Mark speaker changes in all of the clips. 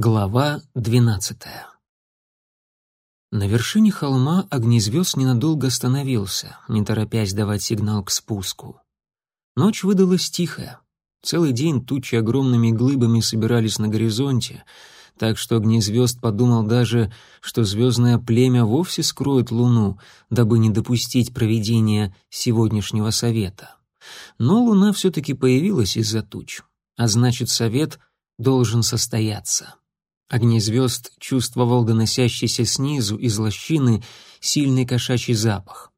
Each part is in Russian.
Speaker 1: Глава 12 На вершине холма огнезвезд ненадолго остановился, не торопясь давать сигнал к спуску. Ночь выдалась тихая. Целый день тучи огромными глыбами собирались на горизонте, так что огнезвезд подумал даже, что звездное племя вовсе скроет луну, дабы не допустить проведения сегодняшнего совета. Но луна все-таки появилась из-за туч, а значит, совет должен состояться. Огни звезд чувствовал доносящийся снизу из лощины сильный кошачий запах.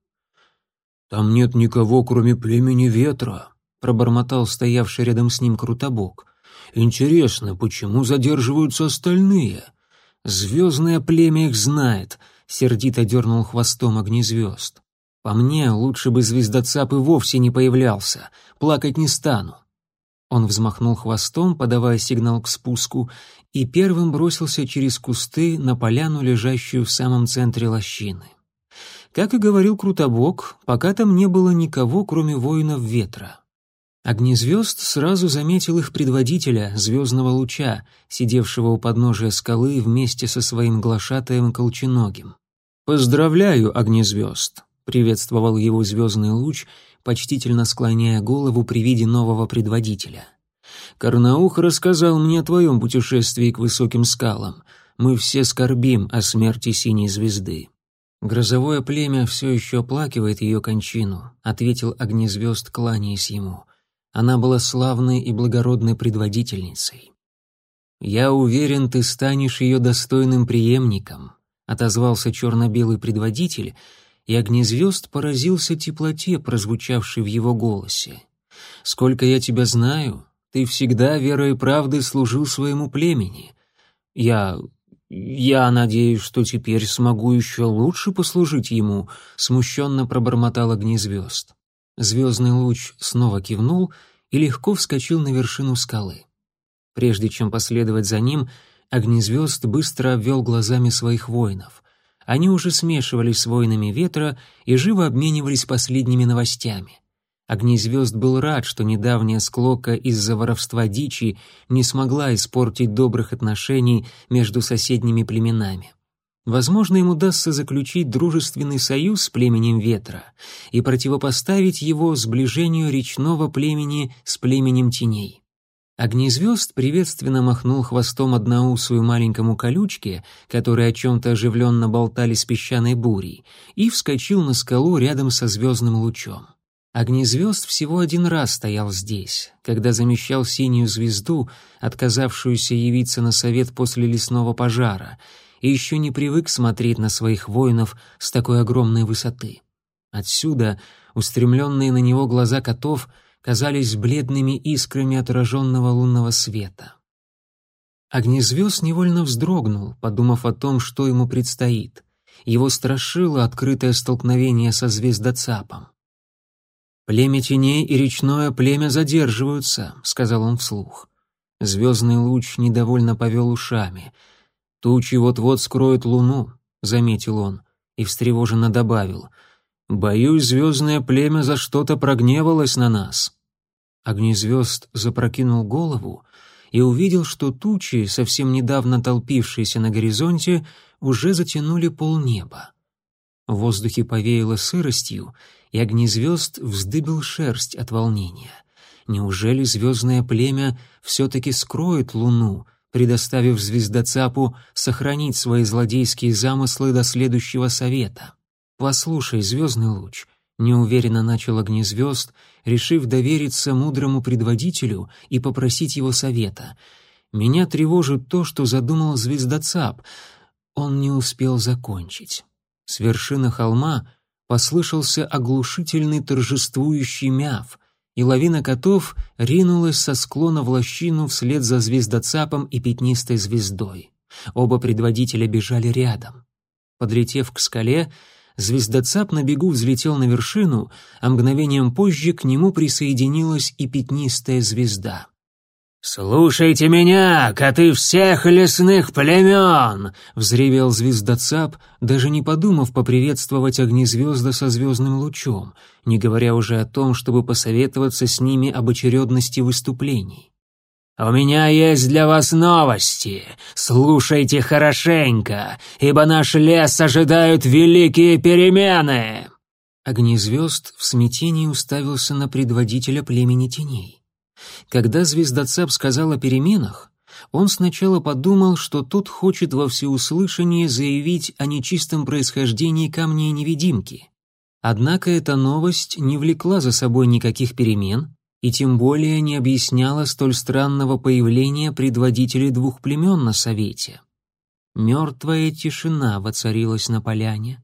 Speaker 2: «Там нет никого, кроме племени ветра», — пробормотал стоявший рядом с ним Крутобок. «Интересно, почему задерживаются остальные?»
Speaker 1: «Звездное племя их знает», — сердито дернул хвостом огнезвезд. «По мне, лучше бы звездоцап и вовсе не появлялся. Плакать не стану». Он взмахнул хвостом, подавая сигнал к спуску, и первым бросился через кусты на поляну, лежащую в самом центре лощины. Как и говорил Крутобок, пока там не было никого, кроме воинов ветра. Огнезвезд сразу заметил их предводителя, звездного луча, сидевшего у подножия скалы вместе со своим глашатаем Колченогим. «Поздравляю, Огнезвезд!» — приветствовал его звездный луч, почтительно склоняя голову при виде нового предводителя — Карнаух рассказал мне о твоем путешествии к высоким скалам. Мы все скорбим о смерти синей звезды». «Грозовое племя все еще оплакивает ее кончину», — ответил огнезвезд, кланяясь ему. «Она была славной и благородной предводительницей». «Я уверен, ты станешь ее достойным преемником», — отозвался черно-белый предводитель, и огнезвезд поразился теплоте, прозвучавшей в его голосе. «Сколько я тебя знаю, ты всегда верой и правдой служил своему племени. Я... я надеюсь, что теперь смогу еще лучше послужить ему», — смущенно пробормотал огнезвезд. Звездный луч снова кивнул и легко вскочил на вершину скалы. Прежде чем последовать за ним, огнезвезд быстро обвел глазами своих воинов. Они уже смешивались с воинами ветра и живо обменивались последними новостями. Огнезвезд был рад, что недавняя склока из-за воровства дичи не смогла испортить добрых отношений между соседними племенами. Возможно, им удастся заключить дружественный союз с племенем ветра и противопоставить его сближению речного племени с племенем теней. Огнезвезд приветственно махнул хвостом одноусую маленькому колючке, который о чем-то оживленно болтали с песчаной бурей, и вскочил на скалу рядом со звездным лучом. Огни звезд всего один раз стоял здесь, когда замещал синюю звезду, отказавшуюся явиться на совет после лесного пожара, и еще не привык смотреть на своих воинов с такой огромной высоты. Отсюда устремленные на него глаза котов казались бледными искрами отраженного лунного света. Огнезвезд невольно вздрогнул, подумав о том, что ему предстоит. Его страшило открытое столкновение со звездоцапом. «Племя теней и речное племя задерживаются», — сказал он вслух. Звездный луч недовольно повел ушами. «Тучи вот-вот скроют луну», — заметил он и встревоженно добавил. «Боюсь, звездное племя за что-то прогневалось на нас». Огнезвезд запрокинул голову и увидел, что тучи, совсем недавно толпившиеся на горизонте, уже затянули полнеба. В воздухе повеяло сыростью, и огнезвезд вздыбил шерсть от волнения. Неужели звездное племя все-таки скроет луну, предоставив звездоцапу сохранить свои злодейские замыслы до следующего совета? «Послушай, звездный луч», — неуверенно начал огнезвезд, решив довериться мудрому предводителю и попросить его совета. «Меня тревожит то, что задумал звездоцап. Он не успел закончить». С вершины холма послышался оглушительный торжествующий мяв, и лавина котов ринулась со склона в лощину вслед за звездоцапом и пятнистой звездой. Оба предводителя бежали рядом. Подлетев к скале, звездоцап на бегу взлетел на вершину, а мгновением позже к нему присоединилась и пятнистая звезда.
Speaker 2: «Слушайте меня, коты всех лесных племен!» — взревел звездоцап, даже не подумав поприветствовать огнезвезда со звездным лучом, не говоря уже о том, чтобы посоветоваться с ними об очередности выступлений. «У меня есть для вас новости. Слушайте хорошенько, ибо наш лес ожидают великие перемены!»
Speaker 1: Огнезвезд в смятении уставился на предводителя племени теней. Когда звезда Цеп сказал о переменах, он сначала подумал, что тот хочет во всеуслышание заявить о нечистом происхождении камня-невидимки. Однако эта новость не влекла за собой никаких перемен и тем более не объясняла столь странного появления предводителей двух племен на Совете. Мертвая тишина воцарилась на поляне.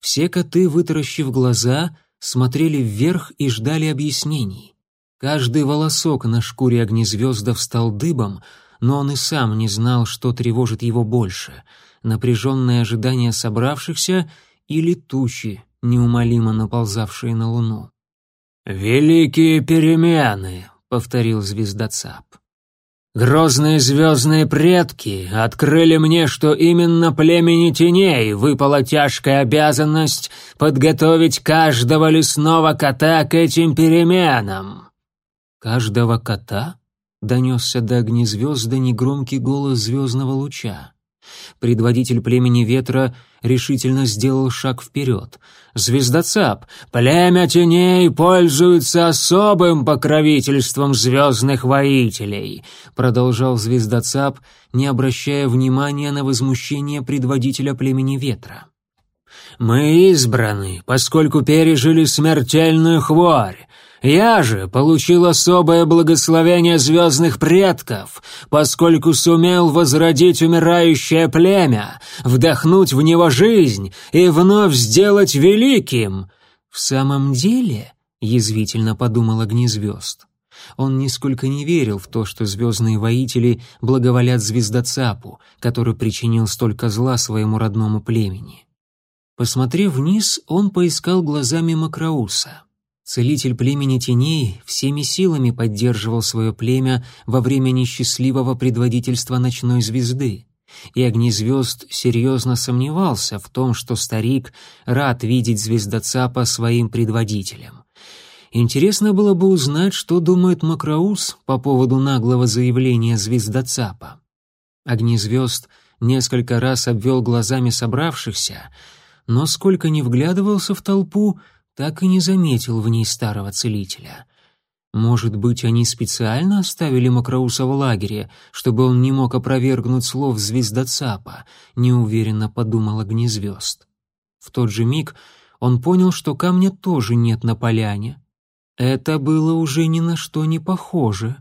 Speaker 1: Все коты, вытаращив глаза, смотрели вверх и ждали объяснений. Каждый волосок на шкуре огнезвезда встал дыбом, но он и сам не знал, что тревожит его больше — напряженное ожидание собравшихся или тучи, неумолимо наползавшие на луну.
Speaker 2: «Великие перемены!» — повторил звездоцап. «Грозные звездные предки открыли мне, что именно племени теней выпала тяжкая обязанность подготовить каждого лесного кота к этим переменам.
Speaker 1: Каждого кота донесся до огнезвезда негромкий голос звездного луча. Предводитель племени ветра решительно сделал шаг вперед. «Звездоцап! Племя теней пользуется особым покровительством звездных воителей!» Продолжал звездоцап, не обращая внимания на возмущение предводителя племени ветра.
Speaker 2: «Мы избраны, поскольку пережили смертельную хворь!» Я же получил особое благословение звездных предков, поскольку сумел возродить умирающее племя, вдохнуть в него жизнь и вновь сделать великим».
Speaker 1: «В самом деле», — язвительно подумал огнезвезд, он нисколько не верил в то, что звездные воители благоволят звездоцапу, который причинил столько зла своему родному племени. Посмотрев вниз, он поискал глазами Макроуса — Целитель племени теней всеми силами поддерживал свое племя во время несчастливого предводительства ночной звезды. И огнезвезд серьезно сомневался в том, что старик рад видеть звездоцапа своим предводителем. Интересно было бы узнать, что думает Макроус по поводу наглого заявления звездоцапа. Огнезвезд несколько раз обвел глазами собравшихся, но сколько ни вглядывался в толпу, так и не заметил в ней старого целителя. Может быть, они специально оставили Макроуса в лагере, чтобы он не мог опровергнуть слов звездоцапа, неуверенно подумал огнезвезд. В тот же миг он понял, что камня тоже нет на поляне. Это было уже ни на что не похоже.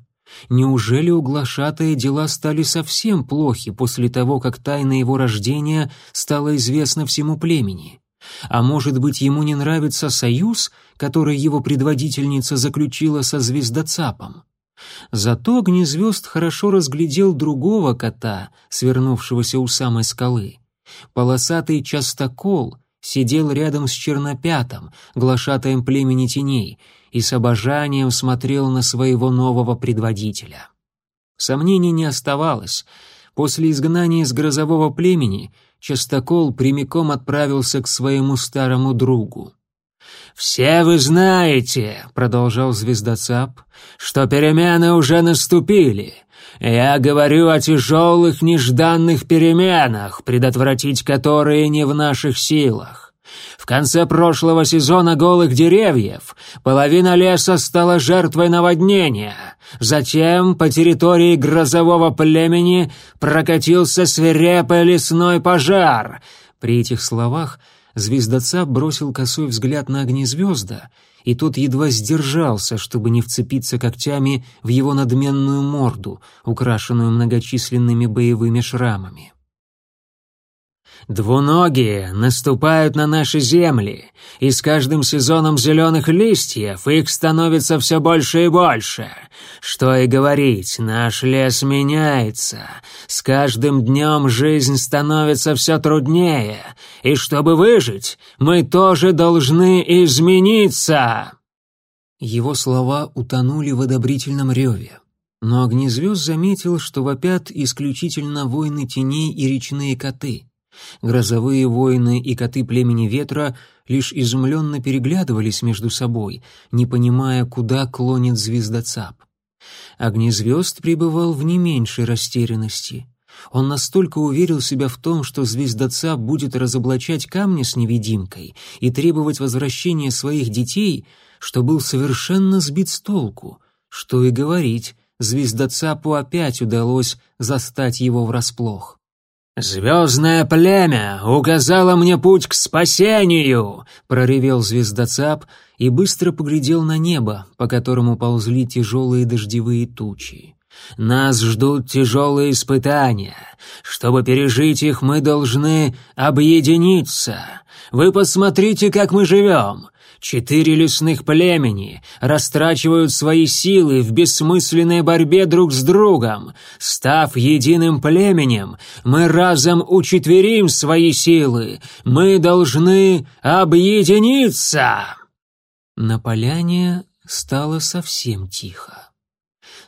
Speaker 1: Неужели у дела стали совсем плохи после того, как тайна его рождения стала известна всему племени? А может быть, ему не нравится союз, который его предводительница заключила со звездоцапом? Зато огнезвезд хорошо разглядел другого кота, свернувшегося у самой скалы. Полосатый частокол сидел рядом с чернопятом, глашатаем племени теней, и с обожанием смотрел на своего нового предводителя. Сомнений не оставалось — После изгнания из грозового племени Частокол прямиком отправился к своему старому другу. «Все вы знаете», — продолжал звездоцап, — «что перемены уже наступили. Я говорю о тяжелых нежданных переменах, предотвратить которые не в наших силах. В конце прошлого сезона голых деревьев половина леса стала жертвой наводнения. Затем по территории грозового племени прокатился свирепый лесной пожар. При этих словах звездоца бросил косой взгляд на огни звезда, и тот едва сдержался, чтобы не вцепиться когтями в его надменную морду, украшенную многочисленными боевыми шрамами. Двуногие наступают на наши земли, и с каждым сезоном зеленых листьев их становится все больше и больше. Что и говорить, наш лес меняется, с каждым днем жизнь становится все труднее, и чтобы выжить, мы тоже должны измениться». Его слова утонули в одобрительном реве. Но Огнезвезд заметил, что вопят исключительно войны теней и речные коты. Грозовые воины и коты племени ветра лишь изумленно переглядывались между собой, не понимая, куда клонит звездоцап. Огнезвезд пребывал в не меньшей растерянности. Он настолько уверил себя в том, что звездоцап будет разоблачать камни с невидимкой и требовать возвращения своих детей, что был совершенно сбит с толку. Что и говорить, звездоцапу опять удалось застать его врасплох.
Speaker 2: «Звездное племя, указало мне путь к спасению!» — проревел звездоцап и быстро поглядел на небо, по которому ползли тяжелые дождевые тучи. Нас ждут тяжелые испытания. Чтобы пережить их, мы должны объединиться. Вы посмотрите, как мы живем. Четыре лесных племени растрачивают свои силы в бессмысленной борьбе друг с другом. Став единым племенем, мы разом учетверим свои силы. Мы должны объединиться.
Speaker 1: На поляне стало совсем тихо.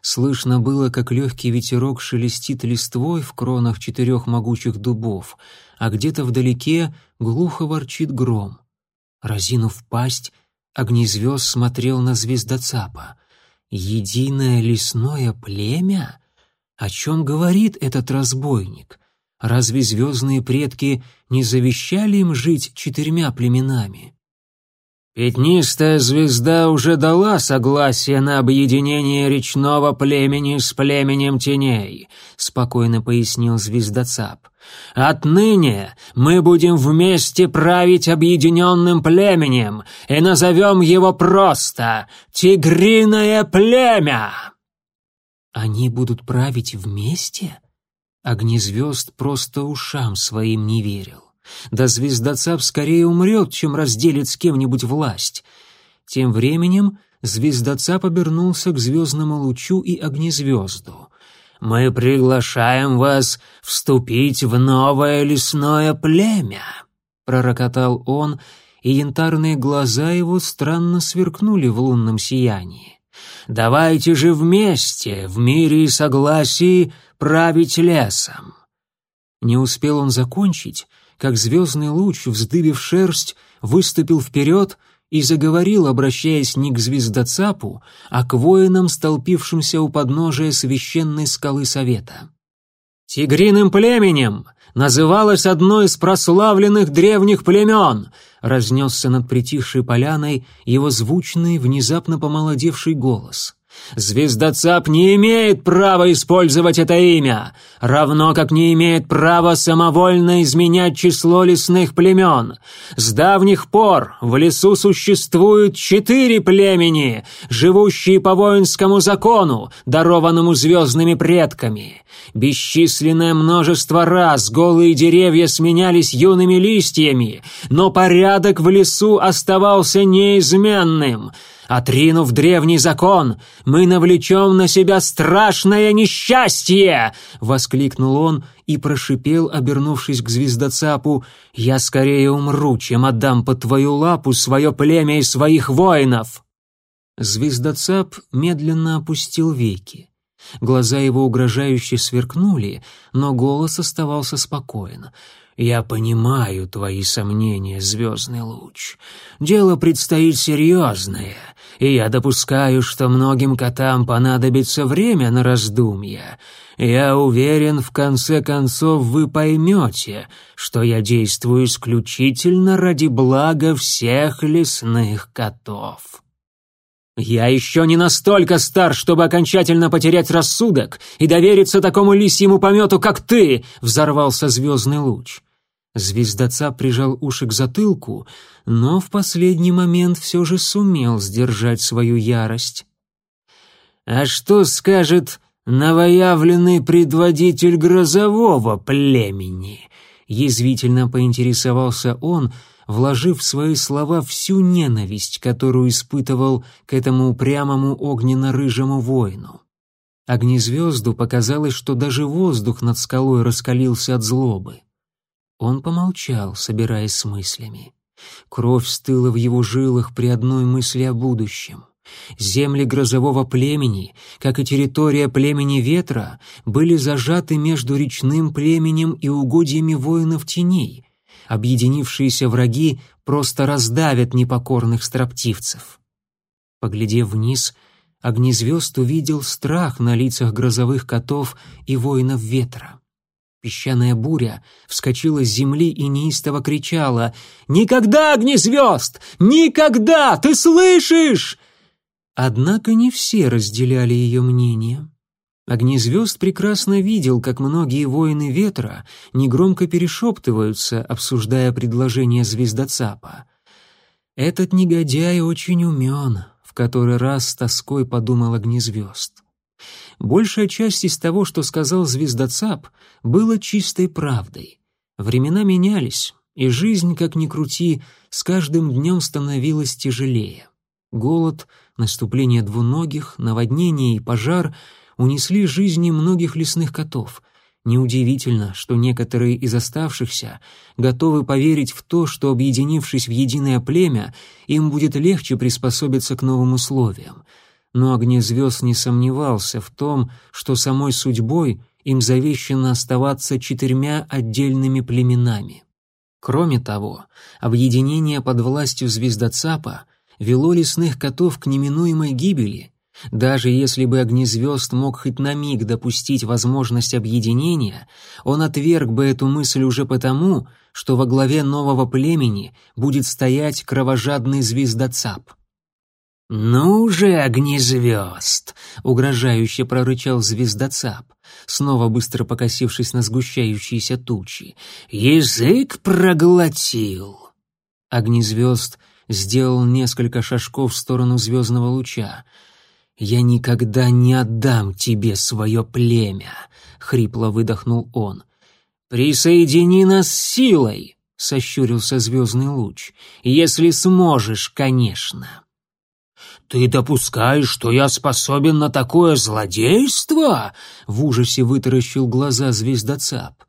Speaker 1: Слышно было, как легкий ветерок шелестит листвой в кронах четырех могучих дубов, а где-то вдалеке глухо ворчит гром. Разинув пасть, огнезвезд смотрел на звездоцапа. «Единое лесное племя? О чем говорит этот разбойник? Разве звездные предки не завещали им жить четырьмя племенами?»
Speaker 2: Пятнистая звезда уже дала согласие на объединение речного племени с племенем теней, спокойно пояснил звездоцап. Отныне мы будем вместе править объединенным племенем и назовем его просто Тигриное племя.
Speaker 1: Они будут править вместе? Огнезвезд просто ушам своим не верил. Да звездоца скорее умрет, чем разделит с кем-нибудь власть. Тем временем звездоцап обернулся к звездному лучу и огнезвезду.
Speaker 2: «Мы приглашаем вас вступить в новое лесное племя!» — пророкотал он, и янтарные глаза его странно сверкнули в лунном сиянии. «Давайте же вместе, в мире и согласии, править лесом!»
Speaker 1: Не успел он закончить, как звездный луч, вздыбив шерсть, выступил вперед и заговорил, обращаясь не к звездоцапу, а к воинам, столпившимся у подножия священной скалы Совета.
Speaker 2: «Тигриным племенем называлось одно из прославленных древних племен!» разнесся над притихшей поляной его звучный, внезапно помолодевший голос — Звезда ЦАП не имеет права использовать это имя, равно как не имеет права самовольно изменять число лесных племен. С давних пор в лесу существуют четыре племени, живущие по воинскому закону, дарованному звездными предками. Бесчисленное множество раз голые деревья сменялись юными листьями, но порядок в лесу оставался неизменным — Отринув древний закон, мы навлечем на себя страшное несчастье!» — воскликнул он и прошипел, обернувшись к звездоцапу. «Я скорее умру, чем отдам под твою лапу свое племя и своих воинов!»
Speaker 1: Звездоцап медленно опустил веки. Глаза его угрожающе сверкнули, но голос оставался спокоен. «Я понимаю твои сомнения, звездный луч. Дело предстоит серьезное, и я допускаю, что многим котам понадобится время на раздумья. Я уверен, в конце концов вы поймете, что я действую исключительно ради блага всех лесных котов».
Speaker 2: Я еще не настолько стар, чтобы окончательно потерять рассудок и довериться такому лисьему помету, как ты!» — взорвался звездный луч.
Speaker 1: Звездоца прижал уши к затылку, но в последний момент все же сумел сдержать свою ярость.
Speaker 2: «А что скажет новоявленный предводитель грозового племени?» Язвительно поинтересовался он, вложив в свои слова всю ненависть, которую испытывал к этому упрямому огненно-рыжему воину. Огнезвезду показалось, что даже воздух над скалой раскалился от злобы.
Speaker 1: Он помолчал, собираясь с мыслями. Кровь стыла в его жилах при одной мысли о будущем. Земли грозового племени, как и территория племени ветра, были зажаты между речным племенем и угодьями воинов теней. Объединившиеся враги просто раздавят непокорных строптивцев. Поглядев вниз, огнезвезд увидел страх на лицах грозовых котов и воинов ветра. Песчаная буря вскочила с земли и неистово кричала «Никогда, огнезвезд! Никогда! Ты слышишь?» Однако не все разделяли ее мнение. Огнезвезд прекрасно видел, как многие воины ветра негромко перешептываются, обсуждая предложение звездоцапа. «Этот негодяй очень умен», — в который раз с тоской подумал огнезвезд. Большая часть из того, что сказал звездоцап, было чистой правдой. Времена менялись, и жизнь, как ни крути, с каждым днем становилась тяжелее. Голод — наступление двуногих, наводнение и пожар унесли жизни многих лесных котов. Неудивительно, что некоторые из оставшихся готовы поверить в то, что, объединившись в единое племя, им будет легче приспособиться к новым условиям. Но Огнезвезд не сомневался в том, что самой судьбой им завещено оставаться четырьмя отдельными племенами. Кроме того, объединение под властью звездоцапа Вело лесных котов к неминуемой гибели. Даже если бы Огнезвезд мог хоть на миг допустить возможность объединения, он отверг бы эту мысль уже потому, что во главе нового племени будет стоять кровожадный звездоцап. «Ну же, Огнезвезд!» — угрожающе прорычал звездоцап, снова быстро покосившись на сгущающиеся тучи. «Язык проглотил!» Огнезвезд — сделал несколько шажков в сторону звездного луча. «Я никогда не отдам тебе свое племя», — хрипло выдохнул он. «Присоедини нас силой», — сощурился звездный луч, — «если сможешь, конечно». «Ты допускаешь, что я способен на такое злодейство?» — в ужасе вытаращил глаза звездоцап.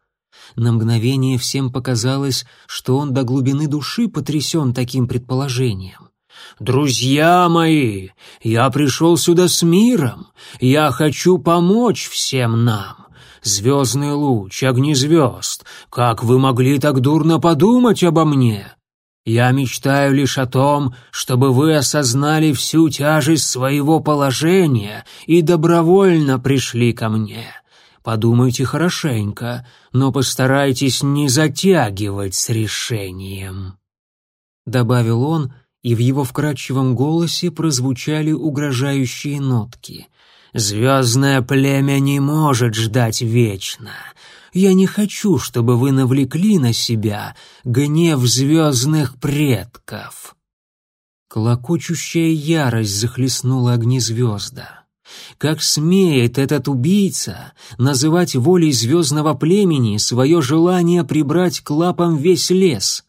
Speaker 1: На мгновение всем показалось, что он до глубины души потрясен таким предположением. «Друзья мои, я пришел сюда с миром, я хочу помочь всем нам. Звездный луч, огни звезд, как вы могли так дурно подумать обо мне?» Я мечтаю лишь о том, чтобы вы осознали всю тяжесть своего положения и добровольно пришли ко мне. Подумайте хорошенько, но постарайтесь не затягивать с решением», — добавил он, и в его вкрадчивом голосе прозвучали угрожающие нотки. «Звездное племя не может ждать вечно. Я не хочу, чтобы вы навлекли на себя гнев звездных предков». Клокочущая ярость захлестнула огни звезда. Как смеет этот убийца называть волей звездного племени свое желание прибрать к лапам весь лес?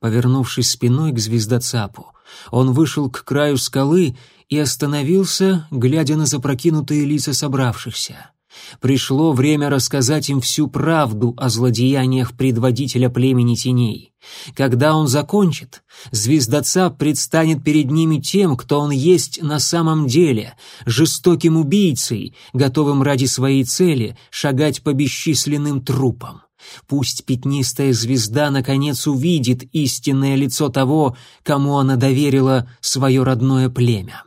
Speaker 1: Повернувшись спиной к звездоцапу, он вышел к краю скалы и остановился, глядя на запрокинутые лица собравшихся. Пришло время рассказать им всю правду о злодеяниях предводителя племени теней. Когда он закончит, звездоца предстанет перед ними тем, кто он есть на самом деле, жестоким убийцей, готовым ради своей цели шагать по бесчисленным трупам. Пусть пятнистая звезда наконец увидит истинное лицо того, кому она доверила свое родное племя.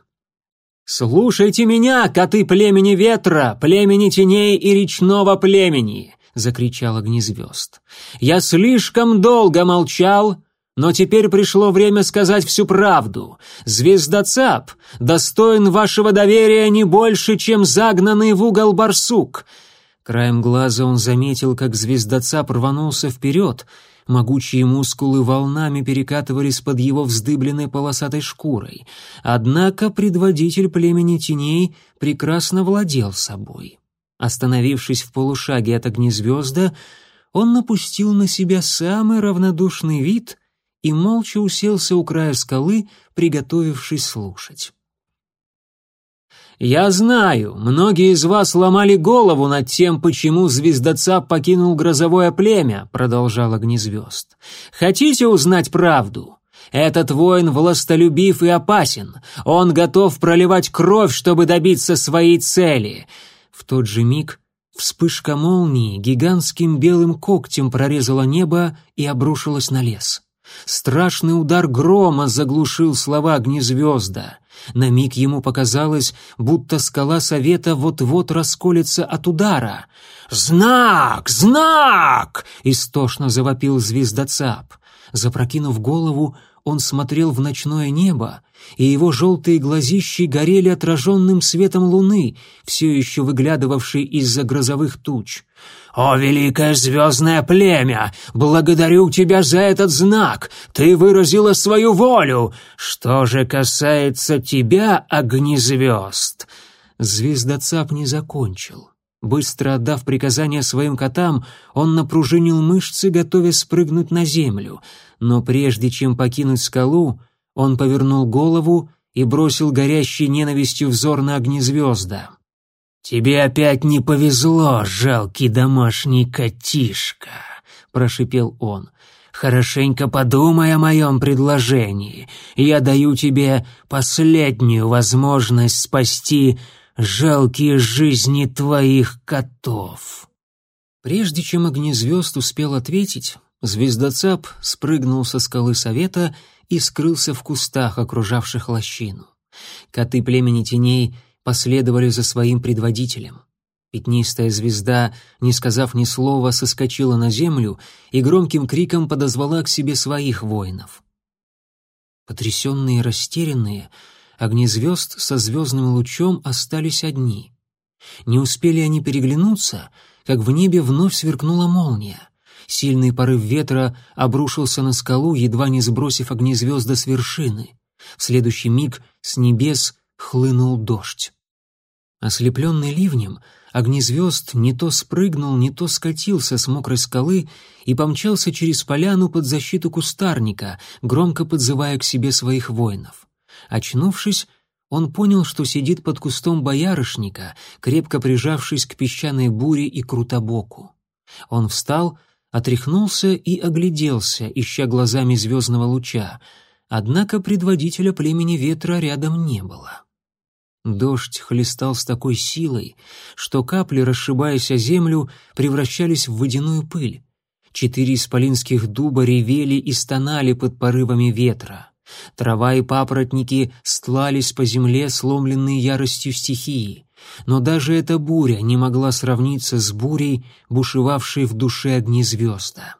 Speaker 1: «Слушайте меня, коты племени ветра, племени теней и речного племени!» — закричал огнезвезд. «Я слишком долго молчал, но теперь пришло время сказать всю правду. Звездоцап достоин вашего доверия не больше, чем загнанный в угол барсук». Краем глаза он заметил, как звездоцап рванулся вперед — Могучие мускулы волнами перекатывались под его вздыбленной полосатой шкурой. Однако предводитель племени теней прекрасно владел собой. Остановившись в полушаге от огнезвезда, он напустил на себя самый равнодушный вид и молча уселся у края скалы, приготовившись слушать. Я знаю, многие из вас ломали голову над тем, почему звездоца покинул грозовое племя, продолжал огнезвезд. Хотите узнать правду? Этот воин властолюбив и опасен. Он готов проливать кровь, чтобы добиться своей цели. В тот же миг вспышка молнии гигантским белым когтем прорезала небо и обрушилась на лес. Страшный удар грома заглушил слова гнезвезда. На миг ему показалось, будто скала совета вот-вот расколется от удара. «Знак! Знак!» — истошно завопил звездоцап. Запрокинув голову, он смотрел в ночное небо, и его желтые глазищи горели отраженным светом луны, все еще выглядывавшей из-за грозовых туч. «О, великое звездное племя! Благодарю тебя за этот знак! Ты выразила свою волю! Что же касается тебя, огнезвезд?» Звездоцап не закончил. Быстро отдав приказание своим котам, он напружинил мышцы, готовясь спрыгнуть на землю. Но прежде чем покинуть скалу, он повернул голову и бросил горящий ненавистью взор на огнезвезда. «Тебе опять не повезло, жалкий домашний котишка», — прошипел он. «Хорошенько подумай о моем предложении. Я даю тебе последнюю возможность спасти жалкие жизни твоих котов». Прежде чем огнезвезд успел ответить, звездоцап спрыгнул со скалы совета и скрылся в кустах, окружавших лощину. Коты племени теней — последовали за своим предводителем. Пятнистая звезда, не сказав ни слова, соскочила на землю и громким криком подозвала к себе своих воинов. Потрясенные и растерянные, огни звезд со звездным лучом остались одни. Не успели они переглянуться, как в небе вновь сверкнула молния. Сильный порыв ветра обрушился на скалу, едва не сбросив огнезвезда с вершины. В следующий миг с небес хлынул дождь. Ослепленный ливнем, огнезвезд не то спрыгнул, не то скатился с мокрой скалы и помчался через поляну под защиту кустарника, громко подзывая к себе своих воинов. Очнувшись, он понял, что сидит под кустом боярышника, крепко прижавшись к песчаной буре и крутобоку. Он встал, отряхнулся и огляделся, ища глазами звездного луча, однако предводителя племени ветра рядом не было. — Дождь хлестал с такой силой, что капли, расшибаясь о землю, превращались в водяную пыль. Четыре исполинских дуба ревели и стонали под порывами ветра. Трава и папоротники стлались по земле, сломленные яростью стихии. Но даже эта буря не могла сравниться с бурей, бушевавшей в душе огни звезда.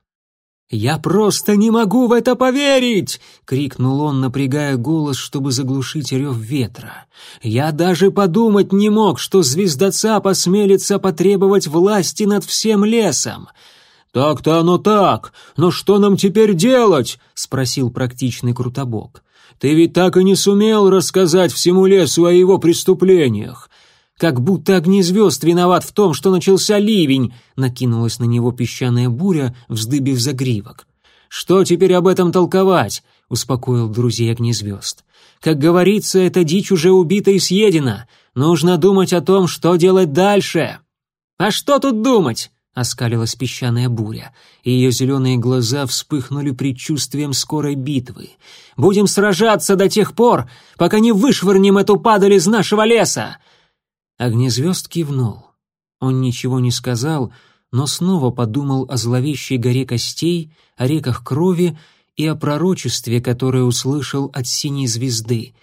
Speaker 1: «Я просто не могу в это поверить!» — крикнул он, напрягая голос, чтобы заглушить рев ветра. «Я даже подумать не мог, что звездоца посмелится потребовать власти над всем лесом!» «Так-то оно так, но что нам теперь делать?» — спросил практичный Крутобок. «Ты ведь так и не сумел рассказать всему лесу о его преступлениях. Как будто огнизвезд виноват в том, что начался ливень!» Накинулась на него песчаная буря, вздыбив загривок. «Что теперь об этом толковать?» — успокоил друзей огнизвезд. «Как говорится, эта дичь уже убита и съедена. Нужно думать о том, что делать дальше!» «А что тут думать?» — оскалилась песчаная буря, и ее зеленые глаза вспыхнули предчувствием скорой битвы. «Будем сражаться до тех пор, пока не вышвырнем эту падаль из нашего леса! Огнезвезд кивнул. Он ничего не сказал, но снова подумал о зловещей горе костей, о реках крови и о пророчестве, которое услышал от синей звезды.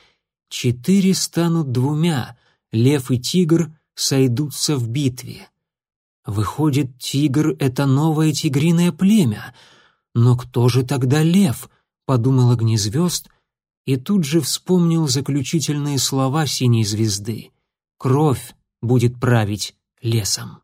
Speaker 1: Четыре станут двумя, лев и тигр сойдутся в битве. Выходит, тигр — это новое тигриное племя. Но кто же тогда лев? — подумал огнезвезд и тут же вспомнил заключительные слова синей звезды кровь будет править лесом.